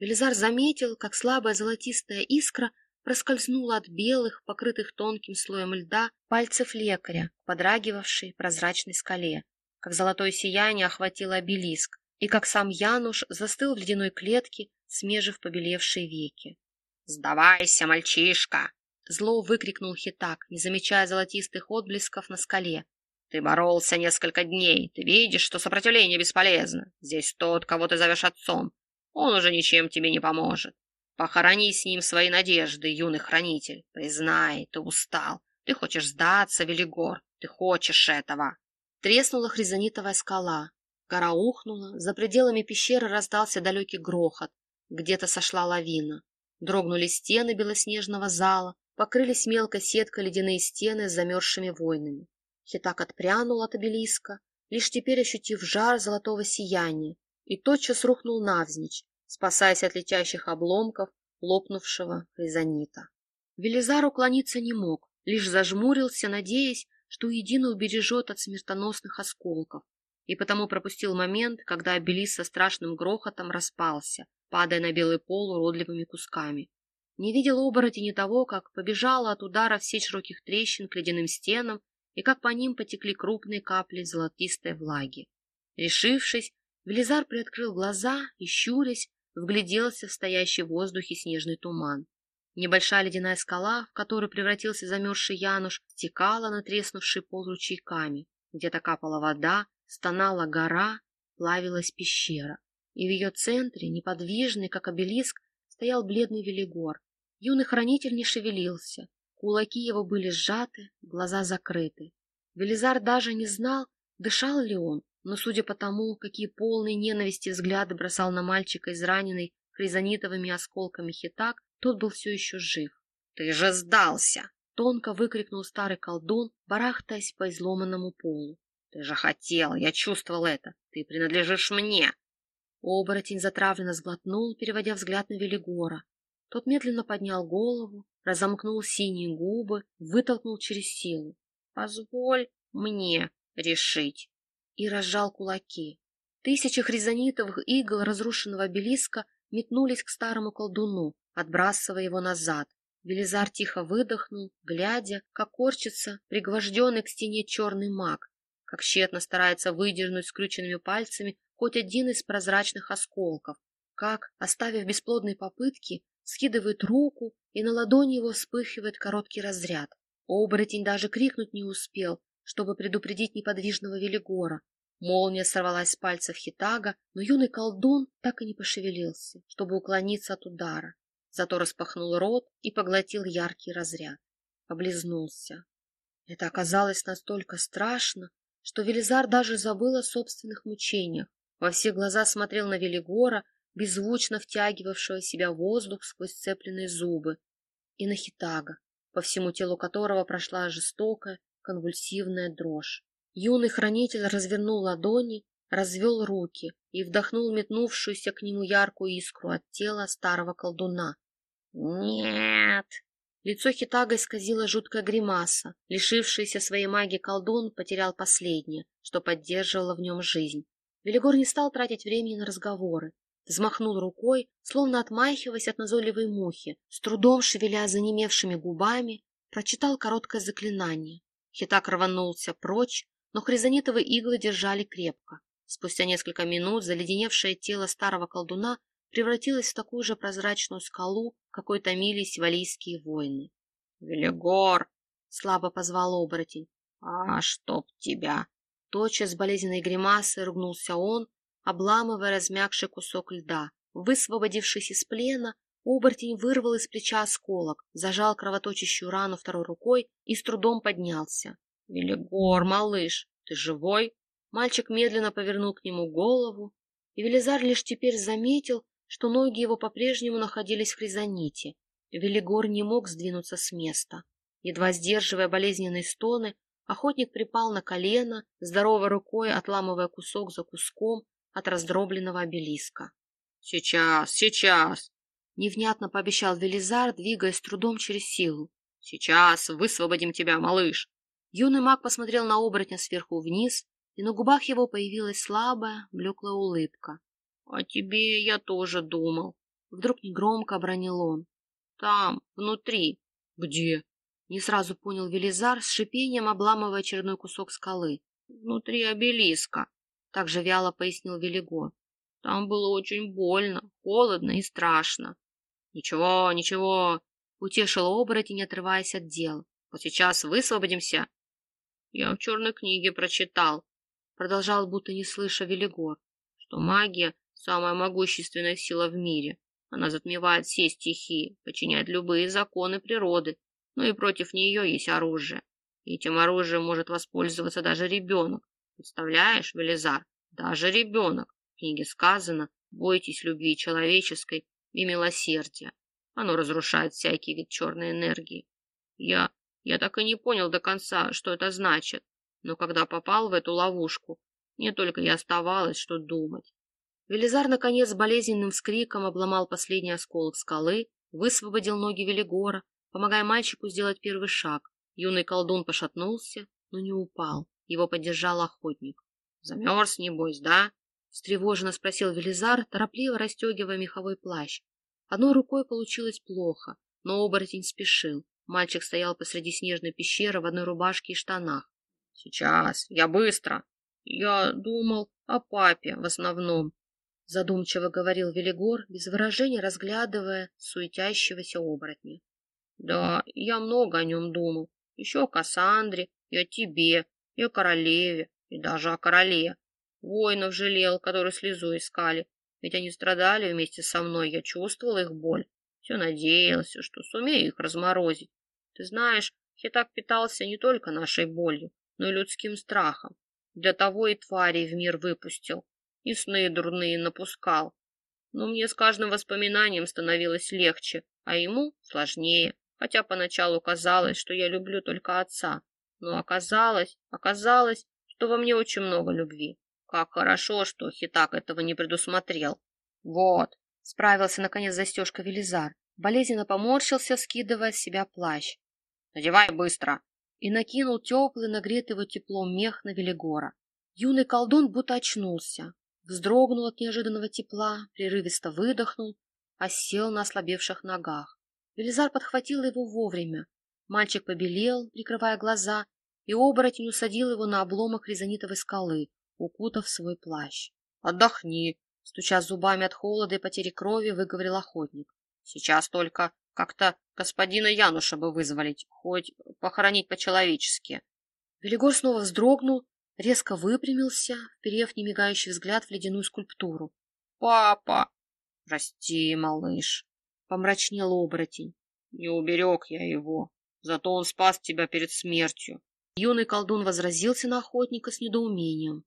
Велизар заметил, как слабая золотистая искра проскользнула от белых, покрытых тонким слоем льда, пальцев лекаря, подрагивавшей прозрачной скале, как золотое сияние охватило обелиск, и как сам Януш застыл в ледяной клетке, смежив побелевшие веки. «Сдавайся, мальчишка!» Зло выкрикнул Хитак, не замечая золотистых отблесков на скале. «Ты боролся несколько дней. Ты видишь, что сопротивление бесполезно. Здесь тот, кого ты зовешь отцом. Он уже ничем тебе не поможет. Похорони с ним свои надежды, юный хранитель. Признай, ты устал. Ты хочешь сдаться, Велигор. Ты хочешь этого». Треснула хризонитовая скала. Гора ухнула, за пределами пещеры раздался далекий грохот. Где-то сошла лавина. Дрогнули стены белоснежного зала, покрылись мелкой сеткой ледяные стены с замерзшими войнами. Хитак отпрянул от обелиска, лишь теперь ощутив жар золотого сияния, и тотчас рухнул навзничь, спасаясь от летящих обломков лопнувшего хризонита. Велизар уклониться не мог, лишь зажмурился, надеясь, что едино убережет от смертоносных осколков, и потому пропустил момент, когда обелис со страшным грохотом распался, падая на белый пол уродливыми кусками. Не видел оборотень того, как побежала от удара в широких трещин к ледяным стенам и как по ним потекли крупные капли золотистой влаги. Решившись, Велизар приоткрыл глаза и, щурясь, вгляделся в стоящий в воздухе снежный туман. Небольшая ледяная скала, в которую превратился замерзший Януш, стекала на треснувший пол ручейками. Где-то капала вода, стонала гора, плавилась пещера. И в ее центре, неподвижный, как обелиск, стоял бледный Велигор. Юный хранитель не шевелился, Кулаки его были сжаты, глаза закрыты. Велизар даже не знал, дышал ли он, но судя по тому, какие полные ненависти взгляды бросал на мальчика, израненный хризонитовыми осколками хитак, тот был все еще жив. — Ты же сдался! — тонко выкрикнул старый колдун, барахтаясь по изломанному полу. — Ты же хотел, я чувствовал это. Ты принадлежишь мне. Оборотень затравленно сглотнул, переводя взгляд на Велигора. Тот медленно поднял голову, разомкнул синие губы, вытолкнул через силу. «Позволь мне решить!» И разжал кулаки. Тысячи хризонитовых игл разрушенного обелиска метнулись к старому колдуну, отбрасывая его назад. Велизар тихо выдохнул, глядя, как корчится пригвожденный к стене черный маг, как тщетно старается выдернуть скрюченными пальцами хоть один из прозрачных осколков, как, оставив бесплодные попытки, скидывает руку, и на ладони его вспыхивает короткий разряд. Оборотень даже крикнуть не успел, чтобы предупредить неподвижного Велигора. Молния сорвалась с пальцев Хитага, но юный колдун так и не пошевелился, чтобы уклониться от удара. Зато распахнул рот и поглотил яркий разряд. Облизнулся. Это оказалось настолько страшно, что Велизар даже забыл о собственных мучениях. Во все глаза смотрел на Велигора, беззвучно втягивавшего в себя воздух сквозь сцепленные зубы, и на Хитага, по всему телу которого прошла жестокая конвульсивная дрожь. Юный хранитель развернул ладони, развел руки и вдохнул метнувшуюся к нему яркую искру от тела старого колдуна. «Нет!» Лицо Хитага исказило жуткая гримаса. Лишившийся своей магии колдун потерял последнее, что поддерживало в нем жизнь. Велигор не стал тратить времени на разговоры взмахнул рукой, словно отмахиваясь от назойливой мухи, с трудом шевеля занемевшими губами, прочитал короткое заклинание. Хитак рванулся прочь, но хризонитовые иглы держали крепко. Спустя несколько минут заледеневшее тело старого колдуна превратилось в такую же прозрачную скалу, какой томились валийские воины. — Велигор! — слабо позвал оборотень. — А чтоб тебя! Тотчас с болезненной гримасой ругнулся он, обламывая размягший кусок льда. Высвободившись из плена, оборотень вырвал из плеча осколок, зажал кровоточащую рану второй рукой и с трудом поднялся. — Велигор, малыш, ты живой? Мальчик медленно повернул к нему голову, и Велизар лишь теперь заметил, что ноги его по-прежнему находились в хризоните. Велигор не мог сдвинуться с места. Едва сдерживая болезненные стоны, охотник припал на колено, здоровой рукой отламывая кусок за куском, от раздробленного обелиска. «Сейчас, сейчас!» — невнятно пообещал Велизар, двигаясь трудом через силу. «Сейчас высвободим тебя, малыш!» Юный маг посмотрел на оборотня сверху вниз, и на губах его появилась слабая, блеклая улыбка. «О тебе я тоже думал!» Вдруг негромко обронил он. «Там, внутри!» «Где?» Не сразу понял Велизар, с шипением обламывая очередной кусок скалы. «Внутри обелиска!» Так же вяло пояснил Велиго. Там было очень больно, холодно и страшно. Ничего, ничего, утешил оборотень, отрываясь от дел. Вот сейчас высвободимся. Я в черной книге прочитал, продолжал, будто не слыша Велигор, что магия — самая могущественная сила в мире. Она затмевает все стихии, подчиняет любые законы природы, но и против нее есть оружие. И этим оружием может воспользоваться даже ребенок. Представляешь, Велизар, даже ребенок. В книге сказано, бойтесь любви человеческой и милосердия. Оно разрушает всякий вид черной энергии. Я, я так и не понял до конца, что это значит. Но когда попал в эту ловушку, Мне только и оставалось, что думать. Велизар, наконец, болезненным вскриком обломал последний осколок скалы, высвободил ноги Велигора, помогая мальчику сделать первый шаг. Юный колдун пошатнулся, но не упал. Его поддержал охотник. «Замерз, небось, да?» — встревоженно спросил Велизар, торопливо расстегивая меховой плащ. Одной рукой получилось плохо, но оборотень спешил. Мальчик стоял посреди снежной пещеры в одной рубашке и штанах. «Сейчас, я быстро!» «Я думал о папе в основном», — задумчиво говорил Велигор, без выражения разглядывая суетящегося оборотня. «Да, я много о нем думал. Еще о Кассандре, и о тебе, и о королеве, и даже о короле. Воинов жалел, которые слезу искали. Ведь они страдали вместе со мной, я чувствовала их боль. Все надеялся, что сумею их разморозить. Ты знаешь, я так питался не только нашей болью, но и людским страхом. Для того и тварей в мир выпустил, и сны дурные напускал. Но мне с каждым воспоминанием становилось легче, а ему сложнее, хотя поначалу казалось, что я люблю только отца. Но оказалось, оказалось, что во мне очень много любви. Как хорошо, что Хитак этого не предусмотрел. Вот, справился наконец застежка Велизар. Болезненно поморщился, скидывая с себя плащ. Надевай быстро. И накинул теплый, нагретый его теплом мех на Велигора. Юный колдун будто очнулся, вздрогнул от неожиданного тепла, прерывисто выдохнул, осел на ослабевших ногах. Велизар подхватил его вовремя. Мальчик побелел, прикрывая глаза, и оборотень усадил его на обломок резонитовой скалы, укутав свой плащ. «Отдохни!» — стуча зубами от холода и потери крови, выговорил охотник. «Сейчас только как-то господина Януша бы вызволить, хоть похоронить по-человечески». Велигор снова вздрогнул, резко выпрямился, вперев немигающий взгляд в ледяную скульптуру. «Папа!» «Прости, малыш!» — помрачнел оборотень. «Не уберег я его, зато он спас тебя перед смертью». Юный колдун возразился на охотника с недоумением.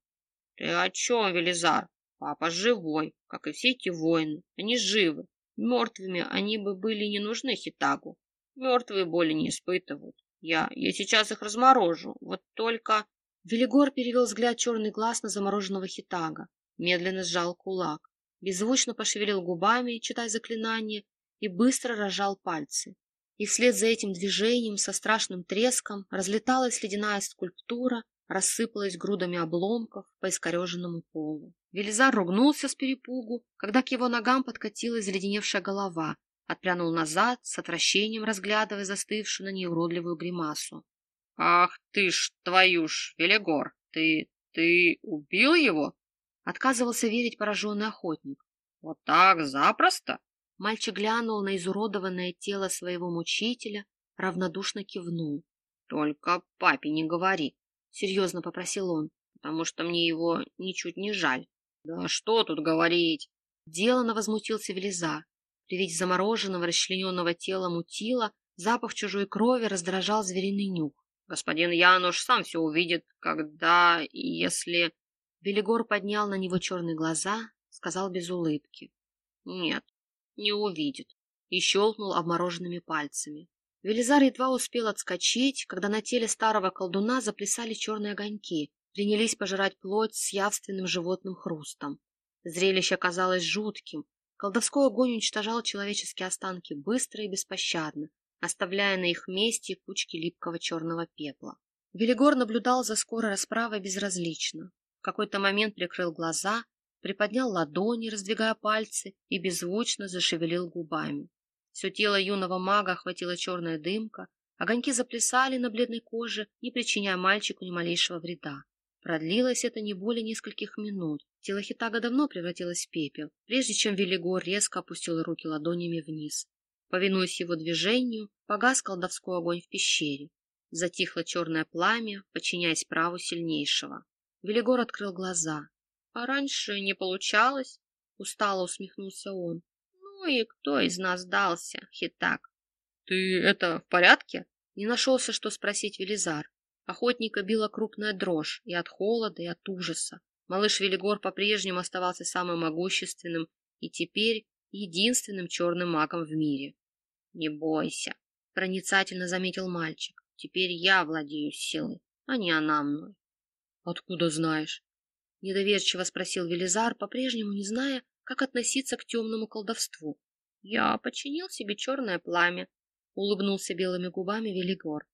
Ты о чем, Велизар? Папа живой, как и все эти воины. Они живы. Мертвыми они бы были не нужны Хитагу. Мертвые боли не испытывают. Я, я сейчас их разморожу. Вот только... Велигор перевел взгляд черный глаз на замороженного Хитага. Медленно сжал кулак. Беззвучно пошевелил губами, читая заклинание, и быстро разжал пальцы. И вслед за этим движением со страшным треском разлеталась ледяная скульптура, рассыпалась грудами обломков по искореженному полу. Велизар ругнулся с перепугу, когда к его ногам подкатилась заледеневшая голова, отпрянул назад, с отвращением разглядывая застывшую на ней уродливую гримасу. — Ах ты ж, твою ж, Велигор, ты... ты убил его? — отказывался верить пораженный охотник. — Вот так, запросто? Мальчик глянул на изуродованное тело своего мучителя, равнодушно кивнул. — Только папе не говори, — серьезно попросил он, потому что мне его ничуть не жаль. Да что тут говорить? Делано возмутился Велизар. При виде замороженного, расчлененного тела мутила, запах чужой крови раздражал звериный нюх. Господин Януш сам все увидит, когда, если... Велигор поднял на него черные глаза, сказал без улыбки. Нет, не увидит. И щелкнул обмороженными пальцами. Велизар едва успел отскочить, когда на теле старого колдуна заплясали черные огоньки, принялись пожирать плоть с явственным животным хрустом. Зрелище казалось жутким. Колдовской огонь уничтожал человеческие останки быстро и беспощадно, оставляя на их месте кучки липкого черного пепла. Велигор наблюдал за скорой расправой безразлично. В какой-то момент прикрыл глаза, приподнял ладони, раздвигая пальцы, и беззвучно зашевелил губами. Все тело юного мага охватила черная дымка, огоньки заплясали на бледной коже, не причиняя мальчику ни малейшего вреда. Продлилось это не более нескольких минут. Тело Хитага давно превратилось в пепел, прежде чем Велигор резко опустил руки ладонями вниз. Повинуясь его движению, погас колдовской огонь в пещере. Затихло черное пламя, подчиняясь праву сильнейшего. Велигор открыл глаза. — А раньше не получалось? — устало усмехнулся он. Ну и кто из нас дался, Хитак? Ты это в порядке? Не нашелся, что спросить Велизар. Охотника била крупная дрожь и от холода, и от ужаса. Малыш Велигор по-прежнему оставался самым могущественным и теперь единственным черным магом в мире. — Не бойся, — проницательно заметил мальчик. — Теперь я владею силой, а не она мной. — Откуда знаешь? — недоверчиво спросил Велизар, по-прежнему не зная, как относиться к темному колдовству. «Я починил себе черное пламя», — улыбнулся белыми губами Велигор.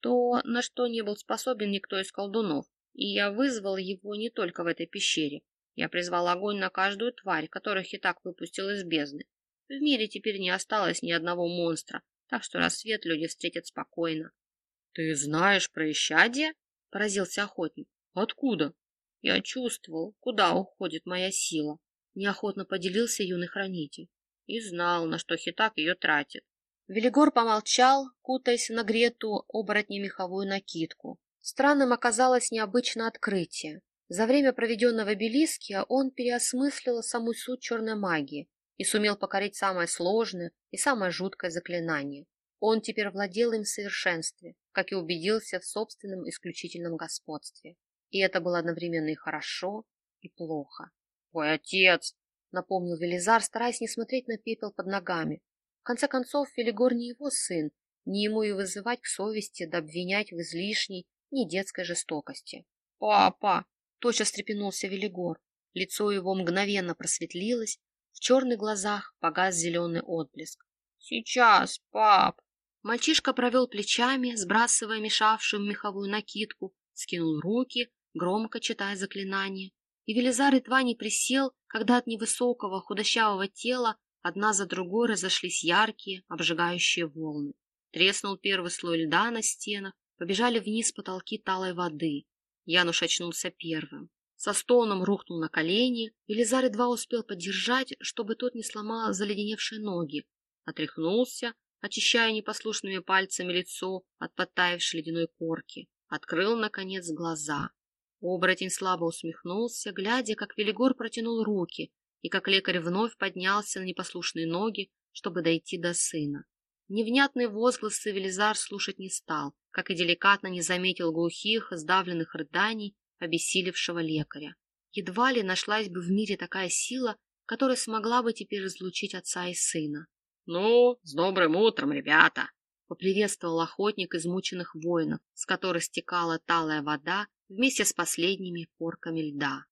«То, на что не был способен никто из колдунов, и я вызвал его не только в этой пещере. Я призвал огонь на каждую тварь, которых и так выпустил из бездны. В мире теперь не осталось ни одного монстра, так что рассвет люди встретят спокойно. — Ты знаешь про исчадие? — поразился охотник. — Откуда? — Я чувствовал, куда уходит моя сила. Неохотно поделился юный хранитель. И знал, на что Хитак ее тратит. Велигор помолчал, кутаясь в нагретую оборотни меховую накидку. Странным оказалось необычное открытие. За время, проведенного в Белиске, он переосмыслил саму суть черной магии и сумел покорить самое сложное и самое жуткое заклинание. Он теперь владел им в совершенстве, как и убедился в собственном исключительном господстве. И это было одновременно и хорошо, и плохо. «Твой отец!» — напомнил Велизар, стараясь не смотреть на пепел под ногами. В конце концов, Велигор не его сын, не ему и вызывать к совести да обвинять в излишней, не детской жестокости. «Папа!» — тотчас встрепенулся Велигор. Лицо его мгновенно просветлилось, в черных глазах погас зеленый отблеск. «Сейчас, пап!» Мальчишка провел плечами, сбрасывая мешавшую меховую накидку, скинул руки, громко читая заклинание. И Велизар едва не присел, когда от невысокого худощавого тела одна за другой разошлись яркие, обжигающие волны. Треснул первый слой льда на стенах, побежали вниз потолки талой воды. Януш очнулся первым со стоном рухнул на колени, и Лизар едва успел поддержать, чтобы тот не сломал заледеневшие ноги. Отряхнулся, очищая непослушными пальцами лицо от подтаявшей ледяной корки. Открыл, наконец, глаза. Оборотень слабо усмехнулся, глядя, как Велигор протянул руки, и как лекарь вновь поднялся на непослушные ноги, чтобы дойти до сына. Невнятные возгласы Велизар слушать не стал, как и деликатно не заметил глухих, сдавленных рыданий обессилевшего лекаря. Едва ли нашлась бы в мире такая сила, которая смогла бы теперь разлучить отца и сына. — Ну, с добрым утром, ребята! — поприветствовал охотник измученных воинов, с которых стекала талая вода вместе с последними порками льда.